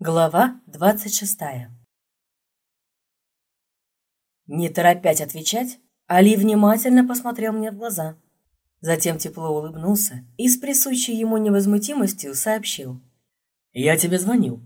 Глава двадцать шестая Не торопясь отвечать, Али внимательно посмотрел мне в глаза. Затем тепло улыбнулся и с присущей ему невозмутимостью сообщил. «Я тебе звонил».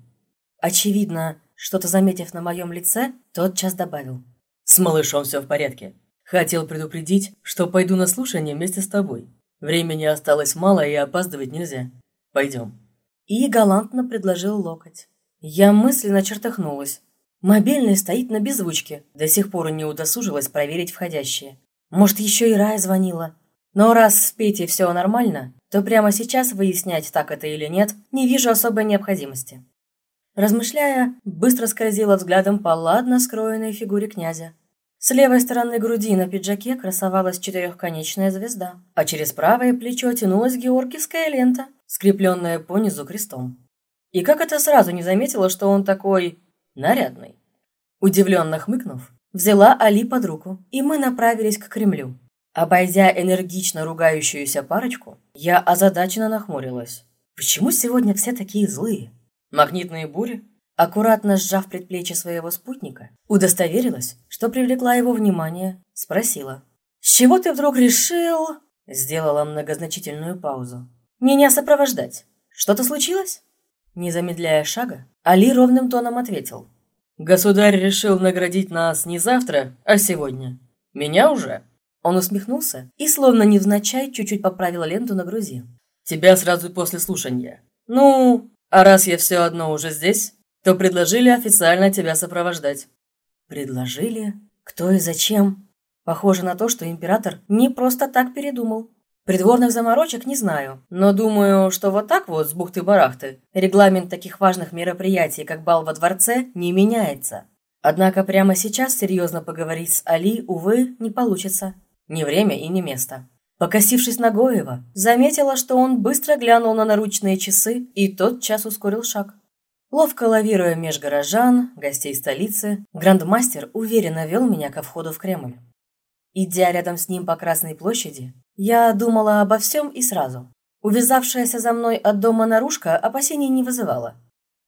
Очевидно, что-то заметив на моем лице, тотчас добавил. «С малышом все в порядке. Хотел предупредить, что пойду на слушание вместе с тобой. Времени осталось мало и опаздывать нельзя. Пойдем». И галантно предложил локоть. Я мысленно чертахнулась. Мобильный стоит на беззвучке. До сих пор не удосужилась проверить входящие. Может, еще и Рая звонила. Но раз с Петей все нормально, то прямо сейчас выяснять, так это или нет, не вижу особой необходимости. Размышляя, быстро скользила взглядом по ладно скроенной фигуре князя. С левой стороны груди на пиджаке красовалась четырехконечная звезда, а через правое плечо тянулась георгиевская лента, скрепленная понизу крестом. И как это сразу не заметила, что он такой нарядный? Удивленно хмыкнув, взяла Али под руку, и мы направились к Кремлю. Обойдя энергично ругающуюся парочку, я озадаченно нахмурилась. Почему сегодня все такие злые? Магнитные бури? Аккуратно сжав предплечье своего спутника, удостоверилась, что привлекла его внимание, спросила. «С чего ты вдруг решил...» Сделала многозначительную паузу. «Меня сопровождать. Что-то случилось?» Не замедляя шага, Али ровным тоном ответил. «Государь решил наградить нас не завтра, а сегодня. Меня уже?» Он усмехнулся и, словно невзначай, чуть-чуть поправил ленту на грузи. «Тебя сразу после слушания. Ну, а раз я все одно уже здесь, то предложили официально тебя сопровождать». «Предложили? Кто и зачем?» Похоже на то, что император не просто так передумал. Придворных заморочек не знаю, но думаю, что вот так вот с бухты-барахты регламент таких важных мероприятий, как бал во дворце, не меняется. Однако прямо сейчас серьезно поговорить с Али, увы, не получится. Ни время и ни место. Покосившись на Гоева, заметила, что он быстро глянул на наручные часы и тотчас ускорил шаг. Ловко лавируя меж горожан, гостей столицы, грандмастер уверенно вел меня ко входу в Кремль. Идя рядом с ним по Красной площади, я думала обо всем и сразу. Увязавшаяся за мной от дома наружка опасений не вызывала.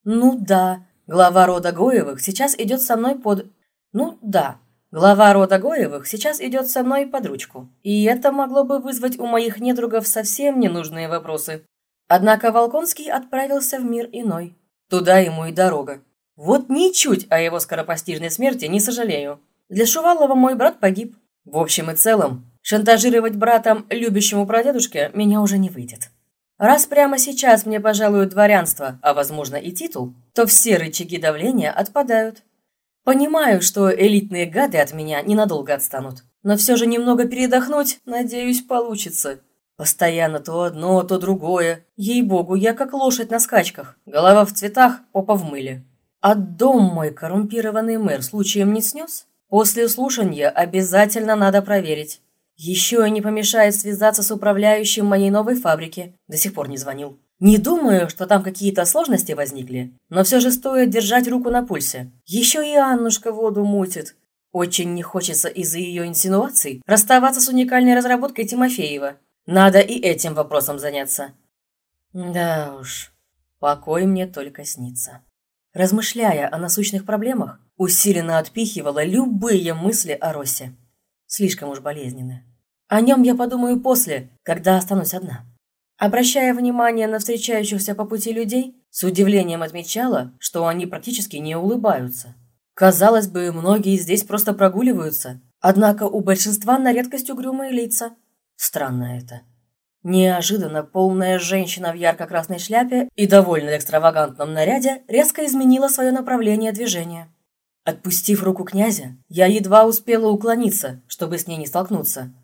Ну да, глава рода Гоевых сейчас идет со мной под... Ну да, глава рода Гоевых сейчас идет со мной под ручку. И это могло бы вызвать у моих недругов совсем ненужные вопросы. Однако Волконский отправился в мир иной. Туда ему и дорога. Вот ничуть о его скоропостижной смерти не сожалею. Для Шувалова мой брат погиб. В общем и целом, шантажировать братом любящему прадедушке меня уже не выйдет. Раз прямо сейчас мне пожалуют дворянство, а возможно и титул, то все рычаги давления отпадают. Понимаю, что элитные гады от меня ненадолго отстанут, но все же немного передохнуть, надеюсь, получится. Постоянно то одно, то другое. Ей-богу, я как лошадь на скачках. Голова в цветах, попа в мыле. А дом мой коррумпированный мэр случаем не снес? После слушания обязательно надо проверить. Еще и не помешает связаться с управляющим моей новой фабрики. До сих пор не звонил. Не думаю, что там какие-то сложности возникли, но все же стоит держать руку на пульсе. Еще и Аннушка воду мутит. Очень не хочется из-за ее инсинуаций расставаться с уникальной разработкой Тимофеева. Надо и этим вопросом заняться. Да уж, покой мне только снится. Размышляя о насущных проблемах, усиленно отпихивала любые мысли о Росе. Слишком уж болезненно. О нем я подумаю после, когда останусь одна. Обращая внимание на встречающихся по пути людей, с удивлением отмечала, что они практически не улыбаются. Казалось бы, многие здесь просто прогуливаются, однако у большинства на редкость угрюмые лица. Странно это. Неожиданно полная женщина в ярко-красной шляпе и довольно экстравагантном наряде резко изменила свое направление движения. Отпустив руку князя, я едва успела уклониться, чтобы с ней не столкнуться.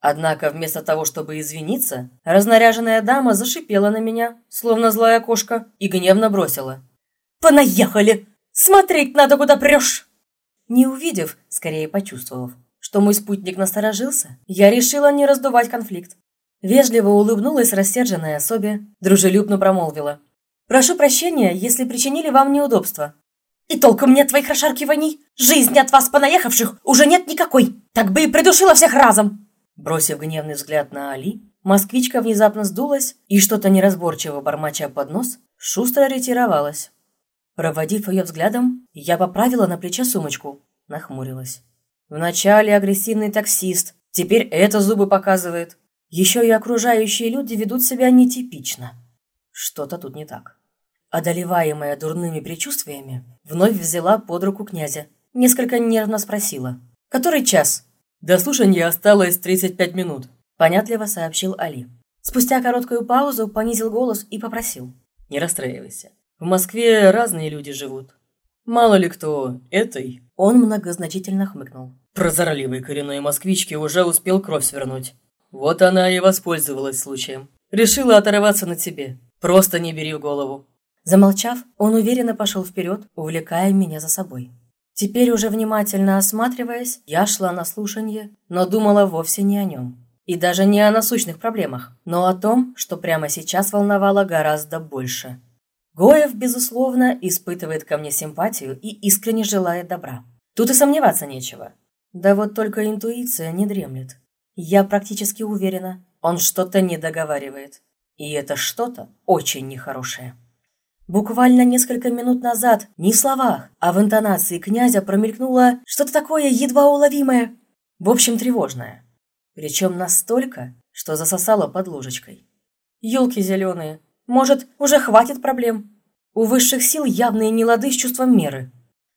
Однако вместо того, чтобы извиниться, разнаряженная дама зашипела на меня, словно злая кошка, и гневно бросила. «Понаехали! Смотреть надо, куда прешь!» Не увидев, скорее почувствовав, что мой спутник насторожился, я решила не раздувать конфликт. Вежливо улыбнулась рассерженной особе, дружелюбно промолвила. «Прошу прощения, если причинили вам неудобства. И толком нет твоих расшаркиваний. Жизни от вас понаехавших уже нет никакой. Так бы и придушила всех разом!» Бросив гневный взгляд на Али, москвичка внезапно сдулась и, что-то неразборчиво бормоча под нос, шустро ретировалась. Проводив ее взглядом, я поправила на плече сумочку, нахмурилась. Вначале агрессивный таксист, теперь это зубы показывает. Еще и окружающие люди ведут себя нетипично. Что-то тут не так. Одолеваемая дурными предчувствиями, вновь взяла под руку князя. Несколько нервно спросила. «Который час?» «До слушания осталось 35 минут», – понятливо сообщил Али. Спустя короткую паузу понизил голос и попросил. «Не расстраивайся. В Москве разные люди живут. Мало ли кто этой...» Он многозначительно хмыкнул. Прозорливой коренной москвичке уже успел кровь свернуть. Вот она и воспользовалась случаем. Решила оторваться на тебе. Просто не бери в голову. Замолчав, он уверенно пошел вперед, увлекая меня за собой. Теперь уже внимательно осматриваясь, я шла на слушание, но думала вовсе не о нем. И даже не о насущных проблемах, но о том, что прямо сейчас волновало гораздо больше. Гоев, безусловно, испытывает ко мне симпатию и искренне желает добра. Тут и сомневаться нечего. Да вот только интуиция не дремлет. Я практически уверена, он что-то не договаривает. И это что-то очень нехорошее. Буквально несколько минут назад, не в словах, а в интонации князя промелькнуло что-то такое едва уловимое, в общем, тревожное. Причем настолько, что засосало под ложечкой. Елки зеленые, может, уже хватит проблем? У высших сил явные нелады с чувством меры.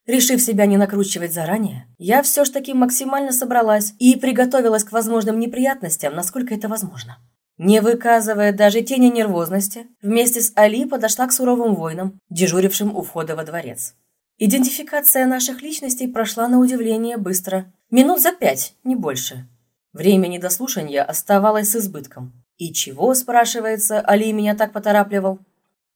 Решив себя не накручивать заранее, я все ж таки максимально собралась и приготовилась к возможным неприятностям, насколько это возможно. Не выказывая даже тени нервозности, вместе с Али подошла к суровым воинам, дежурившим у входа во дворец. Идентификация наших личностей прошла на удивление быстро. Минут за пять, не больше. Времени до слушания оставалось с избытком. И чего, спрашивается, Али меня так поторапливал?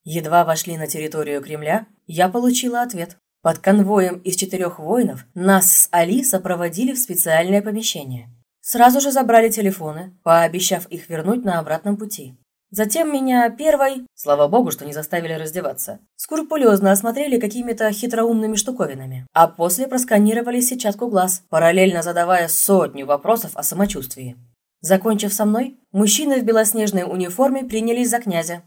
Едва вошли на территорию Кремля, я получила ответ. Под конвоем из четырех воинов нас с Али сопроводили в специальное помещение. Сразу же забрали телефоны, пообещав их вернуть на обратном пути. Затем меня первой, слава богу, что не заставили раздеваться, скрупулезно осмотрели какими-то хитроумными штуковинами, а после просканировали сетчатку глаз, параллельно задавая сотню вопросов о самочувствии. Закончив со мной, мужчины в белоснежной униформе принялись за князя,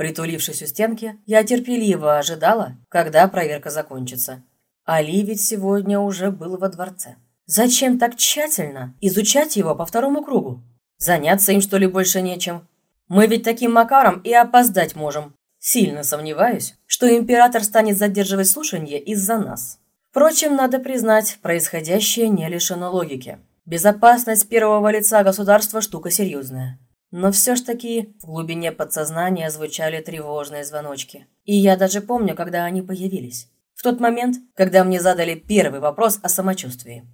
Притулившись у стенки, я терпеливо ожидала, когда проверка закончится. Али ведь сегодня уже был во дворце. Зачем так тщательно изучать его по второму кругу? Заняться им, что ли, больше нечем? Мы ведь таким макаром и опоздать можем. Сильно сомневаюсь, что император станет задерживать слушание из-за нас. Впрочем, надо признать, происходящее не лишено логики. Безопасность первого лица государства – штука серьезная. Но все ж таки в глубине подсознания звучали тревожные звоночки. И я даже помню, когда они появились. В тот момент, когда мне задали первый вопрос о самочувствии.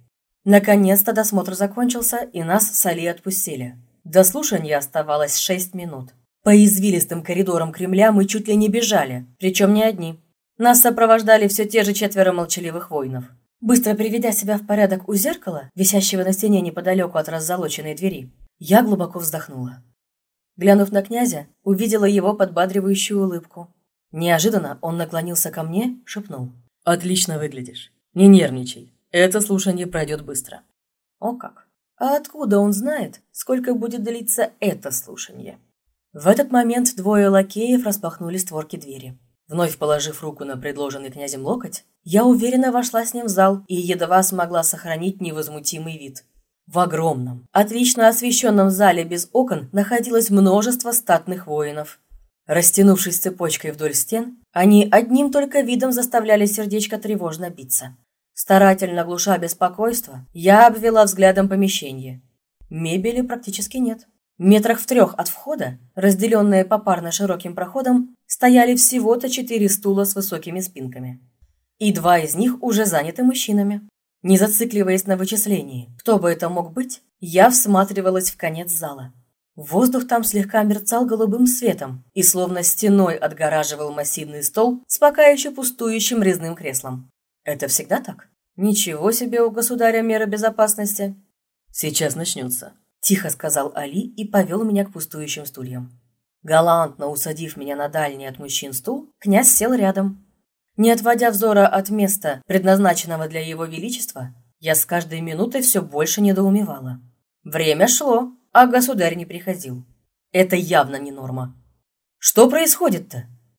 Наконец-то досмотр закончился, и нас с Али отпустили. До слушания оставалось шесть минут. По извилистым коридорам Кремля мы чуть ли не бежали, причем не одни. Нас сопровождали все те же четверо молчаливых воинов. Быстро приведя себя в порядок у зеркала, висящего на стене неподалеку от раззолоченной двери, я глубоко вздохнула. Глянув на князя, увидела его подбадривающую улыбку. Неожиданно он наклонился ко мне, шепнул. «Отлично выглядишь. Не нервничай. Это слушание пройдет быстро». О как! А откуда он знает, сколько будет длиться это слушание? В этот момент двое лакеев распахнули створки двери. Вновь положив руку на предложенный князем локоть, я уверенно вошла с ним в зал и едва смогла сохранить невозмутимый вид – в огромном, отлично освещенном зале без окон находилось множество статных воинов. Растянувшись цепочкой вдоль стен, они одним только видом заставляли сердечко тревожно биться. Старательно глуша беспокойство, я обвела взглядом помещение. Мебели практически нет. Метрах в трех от входа, разделенные попарно широким проходом, стояли всего-то четыре стула с высокими спинками. И два из них уже заняты мужчинами. Не зацикливаясь на вычислении, кто бы это мог быть, я всматривалась в конец зала. Воздух там слегка мерцал голубым светом и словно стеной отгораживал массивный стол с пока еще пустующим резным креслом. Это всегда так? Ничего себе у государя меры безопасности. Сейчас начнется, тихо сказал Али и повел меня к пустующим стульям. Галантно усадив меня на дальний от мужчин стул, князь сел рядом, не отводя взора от места, предназначенного для его величества, я с каждой минутой все больше недоумевала. Время шло, а государь не приходил. Это явно не норма. Что происходит-то?